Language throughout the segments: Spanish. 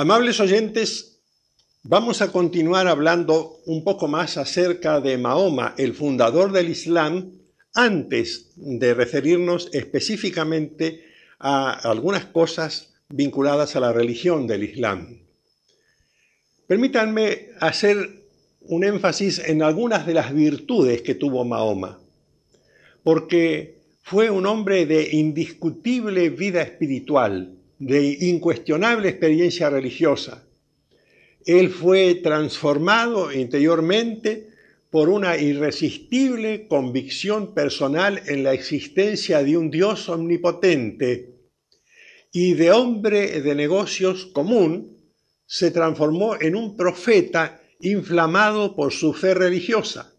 Amables oyentes, vamos a continuar hablando un poco más acerca de Mahoma, el fundador del Islam, antes de referirnos específicamente a algunas cosas vinculadas a la religión del Islam. Permítanme hacer un énfasis en algunas de las virtudes que tuvo Mahoma, porque fue un hombre de indiscutible vida espiritual, de incuestionable experiencia religiosa. Él fue transformado interiormente por una irresistible convicción personal en la existencia de un Dios omnipotente y de hombre de negocios común, se transformó en un profeta inflamado por su fe religiosa.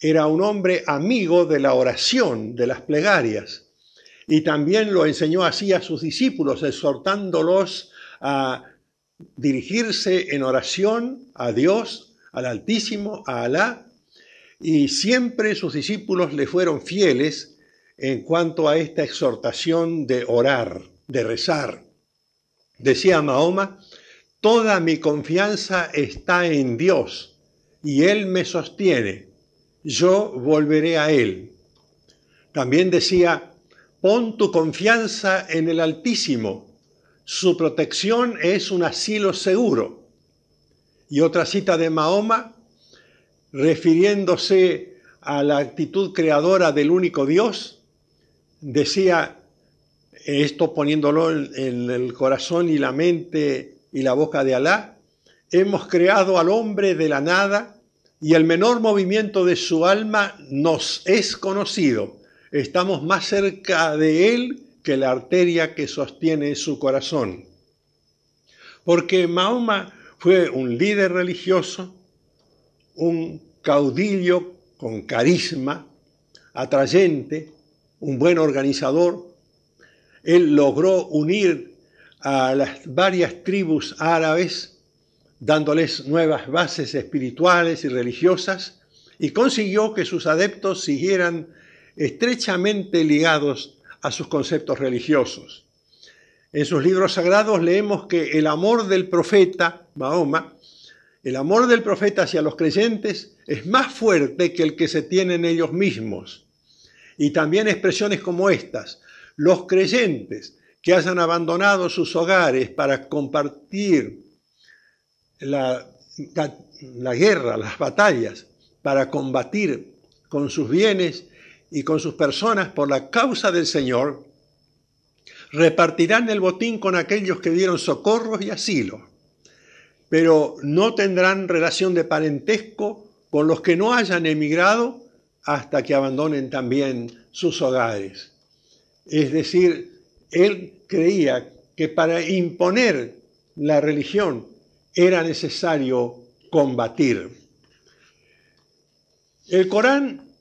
Era un hombre amigo de la oración, de las plegarias, y también lo enseñó así a sus discípulos, exhortándolos a dirigirse en oración a Dios, al Altísimo, a Alá, y siempre sus discípulos le fueron fieles en cuanto a esta exhortación de orar, de rezar. Decía Mahoma, toda mi confianza está en Dios y Él me sostiene, yo volveré a Él. También decía, Pon tu confianza en el Altísimo. Su protección es un asilo seguro. Y otra cita de Mahoma, refiriéndose a la actitud creadora del único Dios, decía, esto poniéndolo en el corazón y la mente y la boca de Alá, hemos creado al hombre de la nada y el menor movimiento de su alma nos es conocido estamos más cerca de Él que la arteria que sostiene su corazón. Porque Mahoma fue un líder religioso, un caudillo con carisma, atrayente, un buen organizador. Él logró unir a las varias tribus árabes, dándoles nuevas bases espirituales y religiosas, y consiguió que sus adeptos siguieran estrechamente ligados a sus conceptos religiosos. En sus libros sagrados leemos que el amor del profeta, Mahoma, el amor del profeta hacia los creyentes es más fuerte que el que se tienen ellos mismos. Y también expresiones como estas, los creyentes que hayan abandonado sus hogares para compartir la, la guerra, las batallas, para combatir con sus bienes y con sus personas por la causa del Señor, repartirán el botín con aquellos que dieron socorros y asilo, pero no tendrán relación de parentesco con los que no hayan emigrado hasta que abandonen también sus hogares. Es decir, él creía que para imponer la religión era necesario combatir. El Corán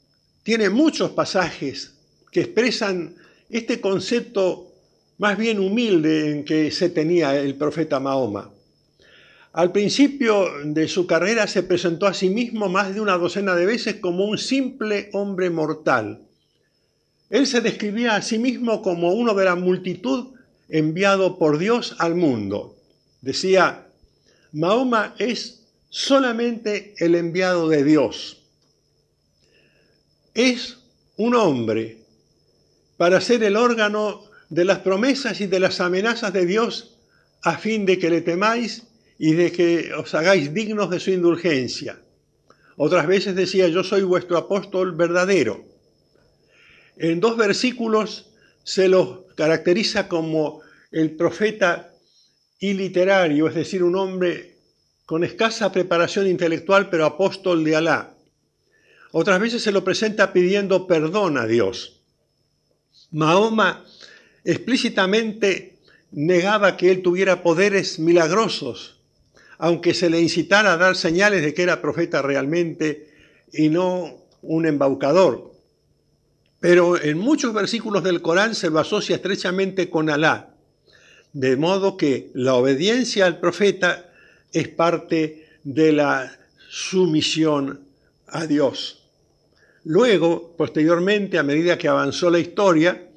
tiene muchos pasajes que expresan este concepto más bien humilde en que se tenía el profeta Mahoma. Al principio de su carrera se presentó a sí mismo más de una docena de veces como un simple hombre mortal. Él se describía a sí mismo como uno de la multitud enviado por Dios al mundo. Decía, Mahoma es solamente el enviado de Dios es un hombre para ser el órgano de las promesas y de las amenazas de Dios a fin de que le temáis y de que os hagáis dignos de su indulgencia. Otras veces decía, yo soy vuestro apóstol verdadero. En dos versículos se lo caracteriza como el profeta iliterario, es decir, un hombre con escasa preparación intelectual, pero apóstol de Alá. Otras veces se lo presenta pidiendo perdón a Dios. Mahoma explícitamente negaba que él tuviera poderes milagrosos, aunque se le incitara a dar señales de que era profeta realmente y no un embaucador. Pero en muchos versículos del Corán se lo asocia estrechamente con Alá, de modo que la obediencia al profeta es parte de la sumisión a Dios. Luego, posteriormente, a medida que avanzó la historia,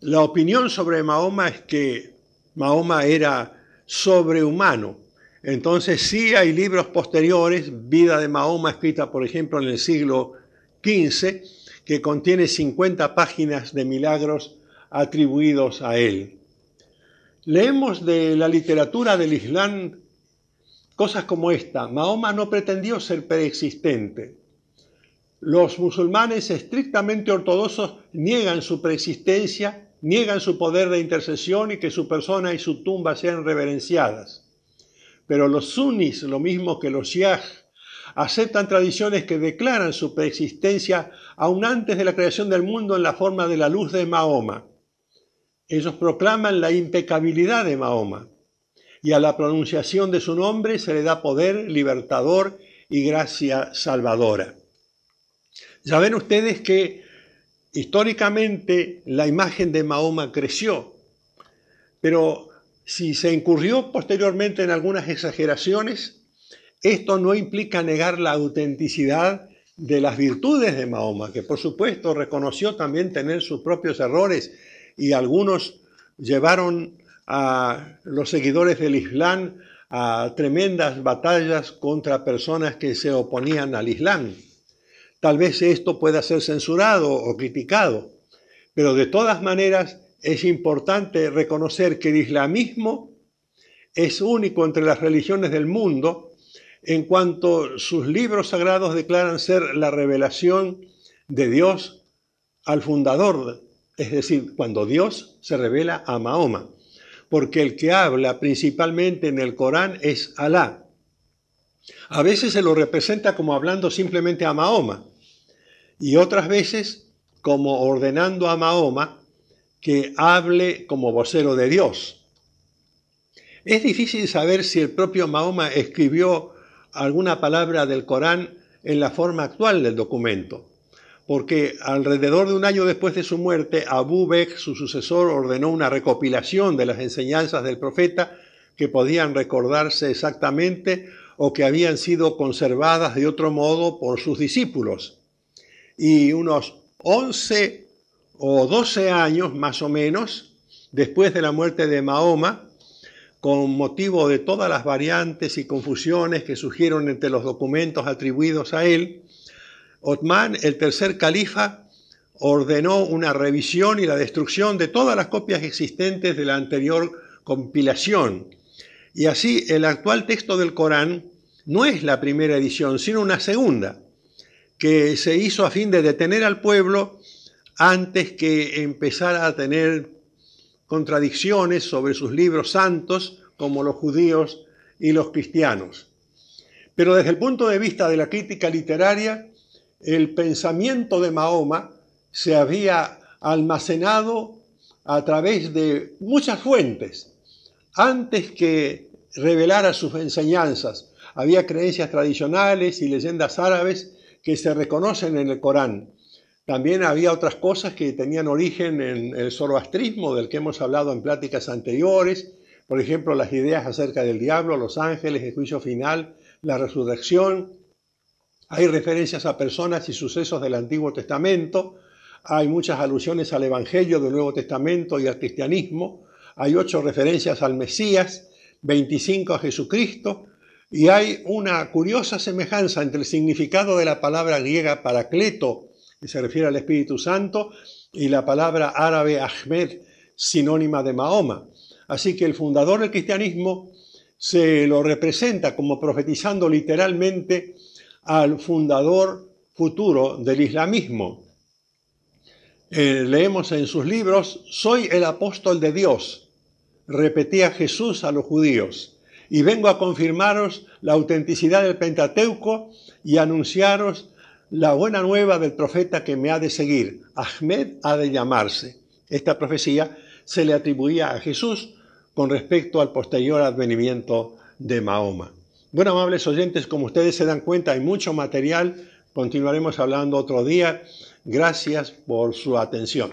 la opinión sobre Mahoma es que Mahoma era sobrehumano. Entonces sí hay libros posteriores, Vida de Mahoma, escrita por ejemplo en el siglo XV, que contiene 50 páginas de milagros atribuidos a él. Leemos de la literatura del Islam cosas como esta. Mahoma no pretendió ser preexistente. Los musulmanes estrictamente ortodoxos niegan su preexistencia, niegan su poder de intercesión y que su persona y su tumba sean reverenciadas. Pero los sunnis, lo mismo que los shiah, aceptan tradiciones que declaran su preexistencia aún antes de la creación del mundo en la forma de la luz de Mahoma. Ellos proclaman la impecabilidad de Mahoma y a la pronunciación de su nombre se le da poder libertador y gracia salvadora. Ya ven ustedes que históricamente la imagen de Mahoma creció, pero si se incurrió posteriormente en algunas exageraciones, esto no implica negar la autenticidad de las virtudes de Mahoma, que por supuesto reconoció también tener sus propios errores y algunos llevaron a los seguidores del Islam a tremendas batallas contra personas que se oponían al Islam. Tal vez esto pueda ser censurado o criticado, pero de todas maneras es importante reconocer que el islamismo es único entre las religiones del mundo en cuanto sus libros sagrados declaran ser la revelación de Dios al fundador es decir, cuando Dios se revela a Mahoma, porque el que habla principalmente en el Corán es Alá. A veces se lo representa como hablando simplemente a Mahoma y otras veces como ordenando a Mahoma que hable como vocero de Dios. Es difícil saber si el propio Mahoma escribió alguna palabra del Corán en la forma actual del documento porque alrededor de un año después de su muerte, Abu Bek, su sucesor, ordenó una recopilación de las enseñanzas del profeta que podían recordarse exactamente o que habían sido conservadas de otro modo por sus discípulos. Y unos 11 o 12 años más o menos después de la muerte de Mahoma, con motivo de todas las variantes y confusiones que surgieron entre los documentos atribuidos a él, Otmán, el tercer califa, ordenó una revisión y la destrucción de todas las copias existentes de la anterior compilación. Y así el actual texto del Corán no es la primera edición, sino una segunda, que se hizo a fin de detener al pueblo antes que empezara a tener contradicciones sobre sus libros santos, como los judíos y los cristianos. Pero desde el punto de vista de la crítica literaria, el pensamiento de Mahoma se había almacenado a través de muchas fuentes. Antes que revelara sus enseñanzas, había creencias tradicionales y leyendas árabes que se reconocen en el Corán. También había otras cosas que tenían origen en el zoroastrismo, del que hemos hablado en pláticas anteriores, por ejemplo, las ideas acerca del diablo, los ángeles, el juicio final, la resurrección, hay referencias a personas y sucesos del Antiguo Testamento, hay muchas alusiones al Evangelio del Nuevo Testamento y al cristianismo, hay ocho referencias al Mesías, 25 a Jesucristo, y hay una curiosa semejanza entre el significado de la palabra griega paracleto, que se refiere al Espíritu Santo, y la palabra árabe Ahmed, sinónima de Mahoma. Así que el fundador del cristianismo se lo representa como profetizando literalmente al fundador futuro del islamismo. Eh, leemos en sus libros, soy el apóstol de Dios, repetía Jesús a los judíos, y vengo a confirmaros la autenticidad del Pentateuco y anunciaros la buena nueva del profeta que me ha de seguir. Ahmed ha de llamarse. Esta profecía se le atribuía a Jesús con respecto al posterior advenimiento de Mahoma. Bueno, amables oyentes, como ustedes se dan cuenta, hay mucho material. Continuaremos hablando otro día. Gracias por su atención.